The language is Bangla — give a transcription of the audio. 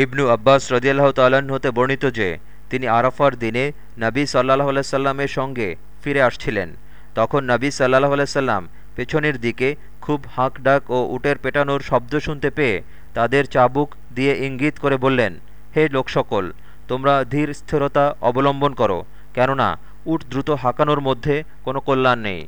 ইবনু আব্বাস রদিয়াল্লাহ তাল্লাহ্ন হতে বর্ণিত যে, তিনি আরাফার দিনে নবী সাল্লাহ আলাইসাল্লামের সঙ্গে ফিরে আসছিলেন। তখন নবী সাল্লাহ আলাইসাল্লাম পেছনের দিকে খুব হাঁক ডাক ও উটের পেটানোর শব্দ শুনতে পেয়ে তাদের চাবুক দিয়ে ইঙ্গিত করে বললেন, হে লোকসকল, তোমরা ধীর স্থিরতা অবলম্বন করো, কেননা উট দ্রুত হাঁকানোর মধ্যে কোনো কল্যাণ নেই।